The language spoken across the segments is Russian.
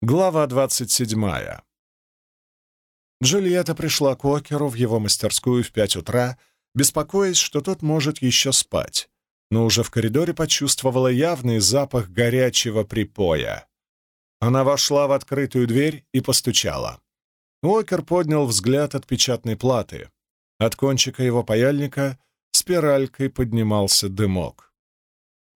Глава двадцать седьмая. Джульетта пришла к Океру в его мастерскую в пять утра, беспокоясь, что тот может еще спать, но уже в коридоре почувствовала явный запах горячего припоя. Она вошла в открытую дверь и постучала. Уокер поднял взгляд от печатной платы. От кончика его паяльника спиралькой поднимался дымок.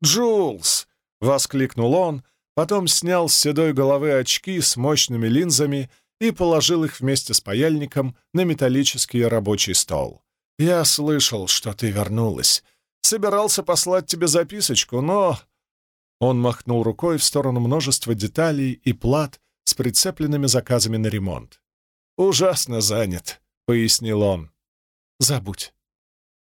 «Джулс!» — воскликнул он, потом снял с седой головы очки с мощными линзами и положил их вместе с паяльником на металлический рабочий стол. «Я слышал, что ты вернулась. Собирался послать тебе записочку, но...» Он махнул рукой в сторону множества деталей и плат с прицепленными заказами на ремонт. «Ужасно занят», — пояснил он. «Забудь».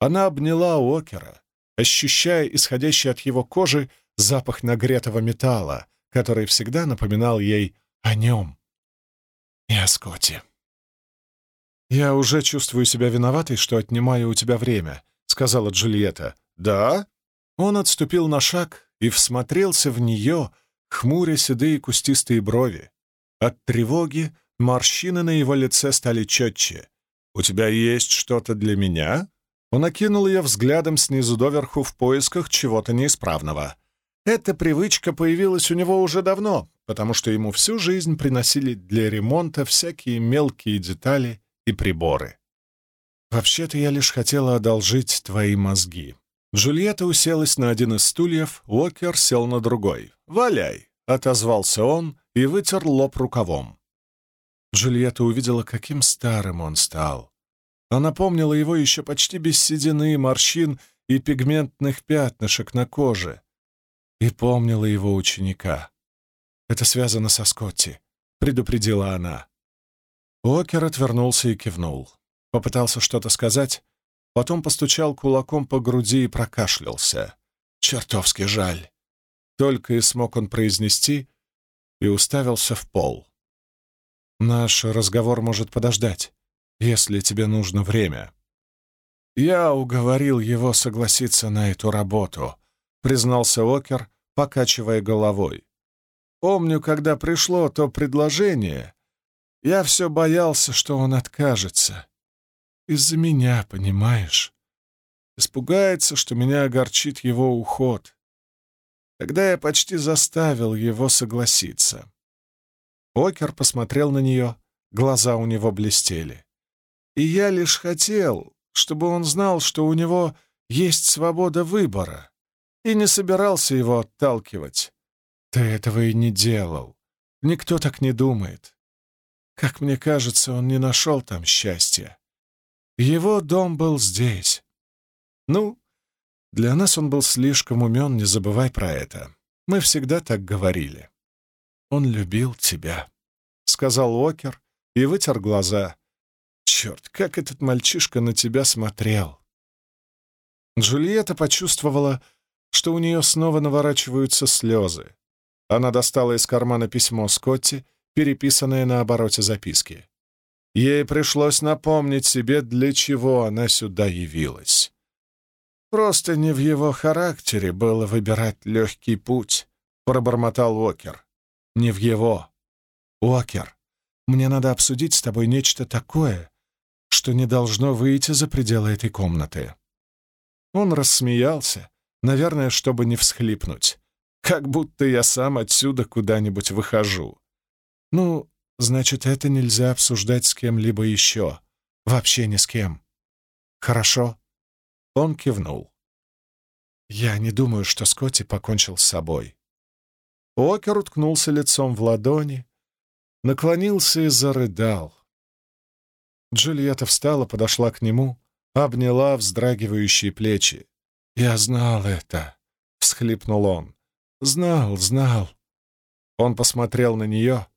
Она обняла Окера, ощущая исходящий от его кожи запах нагретого металла, который всегда напоминал ей о нем и о Скотте. «Я уже чувствую себя виноватой, что отнимаю у тебя время», — сказала Джульетта. «Да?» Он отступил на шаг и всмотрелся в нее, хмуря седые кустистые брови. От тревоги морщины на его лице стали четче. «У тебя есть что-то для меня?» Он окинул ее взглядом снизу доверху в поисках чего-то неисправного. Эта привычка появилась у него уже давно, потому что ему всю жизнь приносили для ремонта всякие мелкие детали и приборы. «Вообще-то я лишь хотела одолжить твои мозги». Джульетта уселась на один из стульев, Уокер сел на другой. «Валяй!» — отозвался он и вытер лоб рукавом. Джульетта увидела, каким старым он стал. Она помнила его еще почти без седины, морщин и пигментных пятнышек на коже. И помнила его ученика. «Это связано со Скотти», — предупредила она. Окер отвернулся и кивнул. Попытался что-то сказать, потом постучал кулаком по груди и прокашлялся. «Чертовски жаль!» Только и смог он произнести и уставился в пол. «Наш разговор может подождать если тебе нужно время». «Я уговорил его согласиться на эту работу», — признался Окер, покачивая головой. «Помню, когда пришло то предложение, я все боялся, что он откажется. Из-за меня, понимаешь? Испугается, что меня огорчит его уход. Тогда я почти заставил его согласиться». Окер посмотрел на нее, глаза у него блестели. И я лишь хотел, чтобы он знал, что у него есть свобода выбора, и не собирался его отталкивать. Ты этого и не делал. Никто так не думает. Как мне кажется, он не нашел там счастья. Его дом был здесь. Ну, для нас он был слишком умен, не забывай про это. Мы всегда так говорили. Он любил тебя, — сказал Окер и вытер глаза. Черт, как этот мальчишка на тебя смотрел!» Джульетта почувствовала, что у нее снова наворачиваются слезы. Она достала из кармана письмо Скотти, переписанное на обороте записки. Ей пришлось напомнить себе, для чего она сюда явилась. «Просто не в его характере было выбирать легкий путь», — пробормотал Уокер. «Не в его. Уокер, мне надо обсудить с тобой нечто такое, что не должно выйти за пределы этой комнаты. Он рассмеялся, наверное, чтобы не всхлипнуть. Как будто я сам отсюда куда-нибудь выхожу. Ну, значит, это нельзя обсуждать с кем-либо еще. Вообще ни с кем. Хорошо. Он кивнул. Я не думаю, что Скотти покончил с собой. Окер уткнулся лицом в ладони, наклонился и зарыдал. Джульетта встала, подошла к нему, обняла вздрагивающие плечи. «Я знал это», — всхлипнул он. «Знал, знал». Он посмотрел на нее.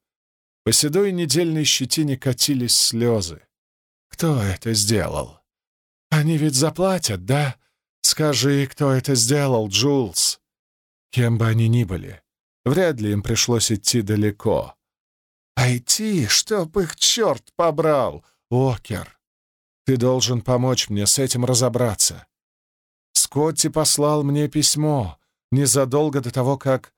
По седой недельной щетине катились слезы. «Кто это сделал?» «Они ведь заплатят, да? Скажи, кто это сделал, Джулс?» Кем бы они ни были, вряд ли им пришлось идти далеко. «А идти, чтоб их черт побрал!» Окер, ты должен помочь мне с этим разобраться. Скотти послал мне письмо незадолго до того, как...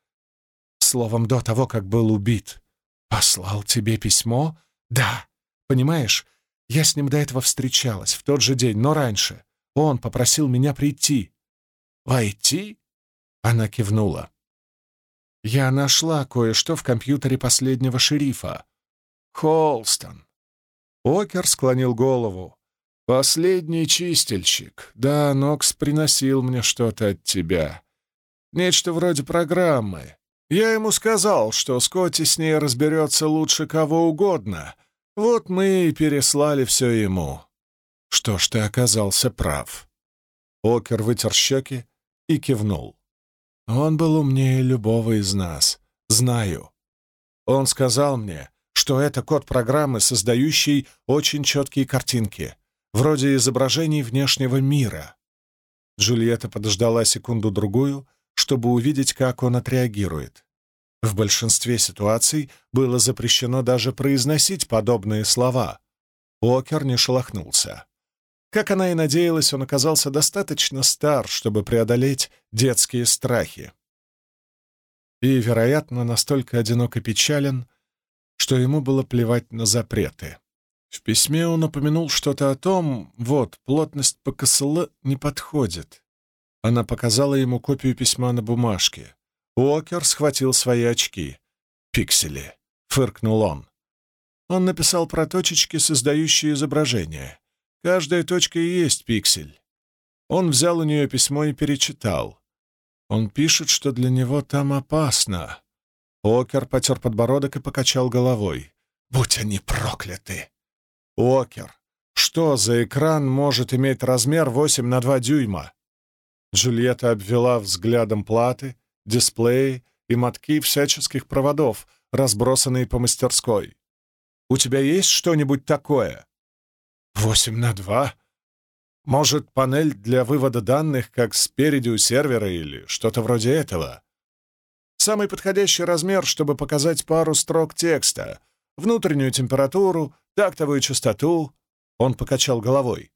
Словом, до того, как был убит. «Послал тебе письмо?» «Да. Понимаешь, я с ним до этого встречалась, в тот же день, но раньше. Он попросил меня прийти». «Войти?» Она кивнула. «Я нашла кое-что в компьютере последнего шерифа. Холстон». Окер склонил голову. «Последний чистильщик. Да, Нокс приносил мне что-то от тебя. Нечто вроде программы. Я ему сказал, что Скотти с ней разберется лучше кого угодно. Вот мы и переслали все ему. Что ж, ты оказался прав». Окер вытер щеки и кивнул. Он был умнее любого из нас. Знаю. Он сказал мне, что это код программы, создающий очень четкие картинки, вроде изображений внешнего мира. Джульетта подождала секунду-другую, чтобы увидеть, как он отреагирует. В большинстве ситуаций было запрещено даже произносить подобные слова. Окер не шелохнулся. Как она и надеялась, он оказался достаточно стар, чтобы преодолеть детские страхи. И, вероятно, настолько одинок и печален, что ему было плевать на запреты. В письме он упомянул что-то о том, вот, плотность ПКСЛ не подходит. Она показала ему копию письма на бумажке. Уокер схватил свои очки. «Пиксели», — фыркнул он. Он написал про точечки, создающие изображение. Каждая точка и есть пиксель. Он взял у нее письмо и перечитал. Он пишет, что для него там опасно. Окер потер подбородок и покачал головой. «Будь они прокляты!» «Окер, что за экран может иметь размер 8 на 2 дюйма?» Джульетта обвела взглядом платы, дисплеи и мотки всяческих проводов, разбросанные по мастерской. «У тебя есть что-нибудь такое?» Восемь на два? Может, панель для вывода данных, как спереди у сервера или что-то вроде этого? Самый подходящий размер, чтобы показать пару строк текста, внутреннюю температуру, тактовую частоту. Он покачал головой.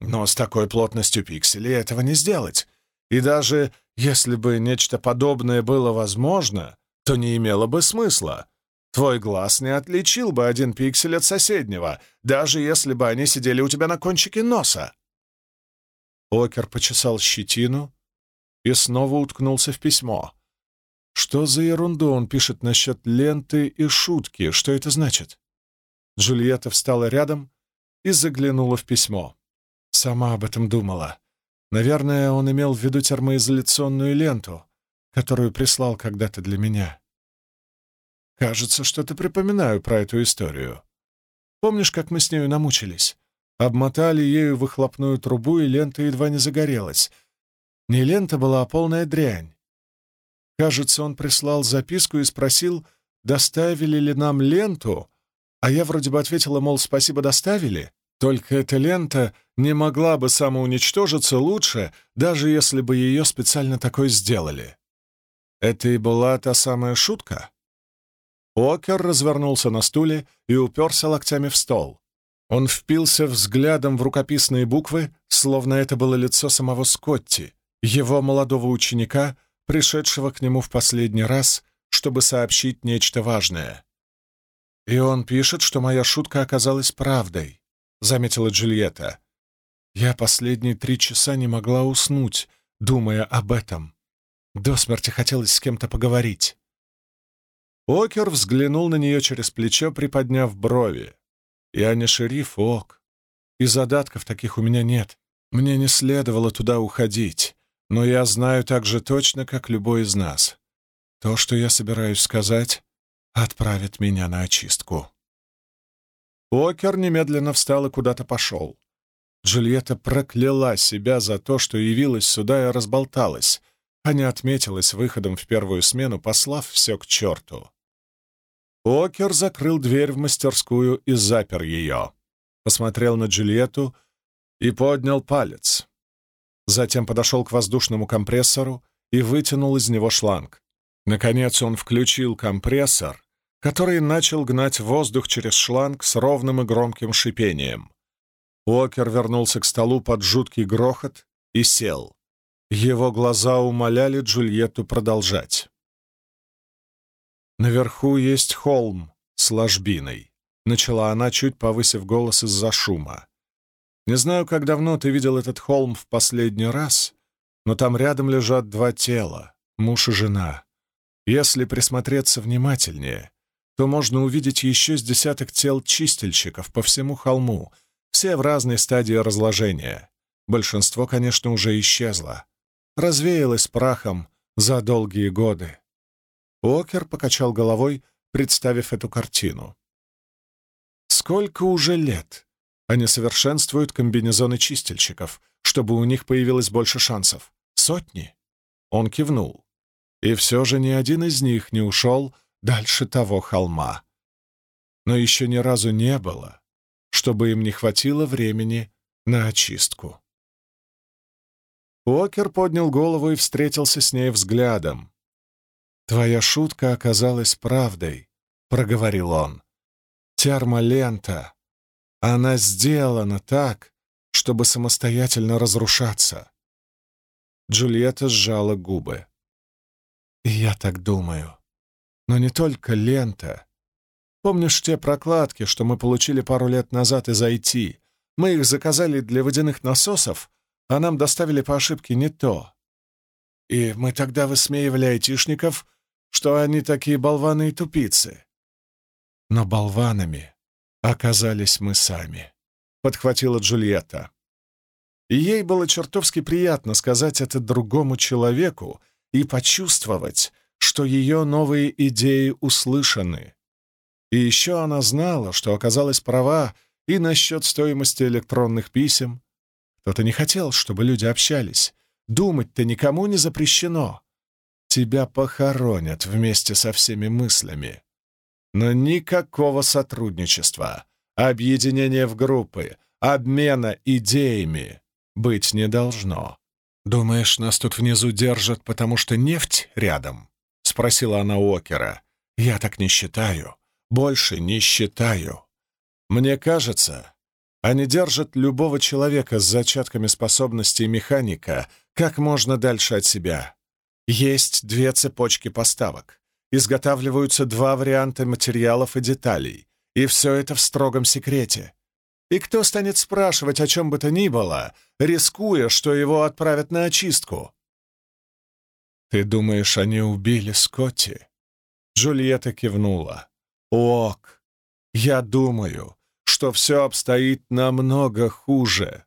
Но с такой плотностью пикселей этого не сделать. И даже если бы нечто подобное было возможно, то не имело бы смысла. Твой глаз не отличил бы один пиксель от соседнего, даже если бы они сидели у тебя на кончике носа. Окер почесал щетину и снова уткнулся в письмо. Что за ерунду он пишет насчет ленты и шутки? Что это значит? Джульетта встала рядом и заглянула в письмо. Сама об этом думала. Наверное, он имел в виду термоизоляционную ленту, которую прислал когда-то для меня. Кажется, что-то припоминаю про эту историю. Помнишь, как мы с нею намучились? Обмотали ею выхлопную трубу, и лента едва не загорелась. Не лента была, а полная дрянь. Кажется, он прислал записку и спросил, доставили ли нам ленту, а я вроде бы ответила, мол, спасибо, доставили. Только эта лента не могла бы самоуничтожиться лучше, даже если бы ее специально такой сделали. Это и была та самая шутка? Окер развернулся на стуле и уперся локтями в стол. Он впился взглядом в рукописные буквы, словно это было лицо самого Скотти, его молодого ученика, пришедшего к нему в последний раз, чтобы сообщить нечто важное. «И он пишет, что моя шутка оказалась правдой», — заметила Джульетта. «Я последние три часа не могла уснуть, думая об этом. До смерти хотелось с кем-то поговорить». Окер взглянул на нее через плечо, приподняв брови. «Я не шериф, Ок. И задатков таких у меня нет. Мне не следовало туда уходить, но я знаю так же точно, как любой из нас. То, что я собираюсь сказать, отправит меня на очистку». Окер немедленно встал и куда-то пошел. Джульетта прокляла себя за то, что явилась сюда и разболталась, а не отметилась выходом в первую смену, послав все к черту. Окер закрыл дверь в мастерскую и запер ее. Посмотрел на Джульетту и поднял палец. Затем подошел к воздушному компрессору и вытянул из него шланг. Наконец он включил компрессор, который начал гнать воздух через шланг с ровным и громким шипением. Уокер вернулся к столу под жуткий грохот и сел. Его глаза умоляли Джульетту продолжать. Наверху есть холм, с ложбиной», — начала она, чуть повысив голос из-за шума. «Не знаю, как давно ты видел этот холм в последний раз, но там рядом лежат два тела, муж и жена. Если присмотреться внимательнее, то можно увидеть еще с десяток тел чистильщиков по всему холму, все в разной стадии разложения. Большинство, конечно, уже исчезло. Развеялось прахом за долгие годы. Окер покачал головой, представив эту картину. Сколько уже лет они совершенствуют комбинезоны чистильщиков, чтобы у них появилось больше шансов? Сотни? Он кивнул. И все же ни один из них не ушел дальше того холма. Но еще ни разу не было, чтобы им не хватило времени на очистку. Уокер поднял голову и встретился с ней взглядом. «Твоя шутка оказалась правдой», — проговорил он. «Термолента. Она сделана так, чтобы самостоятельно разрушаться». Джульетта сжала губы. «Я так думаю. Но не только лента. Помнишь те прокладки, что мы получили пару лет назад из IT? Мы их заказали для водяных насосов, а нам доставили по ошибке не то. И мы тогда высмеивали айтишников, что они такие болваны и тупицы. Но болванами оказались мы сами», — подхватила Джульетта. И ей было чертовски приятно сказать это другому человеку и почувствовать, что ее новые идеи услышаны. И еще она знала, что оказалась права и насчет стоимости электронных писем. Кто-то не хотел, чтобы люди общались. Думать-то никому не запрещено. Тебя похоронят вместе со всеми мыслями. Но никакого сотрудничества, объединения в группы, обмена идеями быть не должно. «Думаешь, нас тут внизу держат, потому что нефть рядом?» — спросила она Уокера. «Я так не считаю. Больше не считаю. Мне кажется, они держат любого человека с зачатками способностей механика как можно дальше от себя. Есть две цепочки поставок. Изготавливаются два варианта материалов и деталей. И все это в строгом секрете. И кто станет спрашивать о чем бы то ни было, рискуя, что его отправят на очистку? «Ты думаешь, они убили Скотти?» Джульетта кивнула. «Ок, я думаю, что все обстоит намного хуже».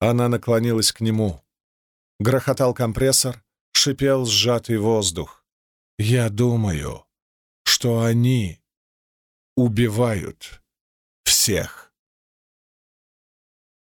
Она наклонилась к нему. Грохотал компрессор, шипел сжатый воздух. «Я думаю, что они убивают всех».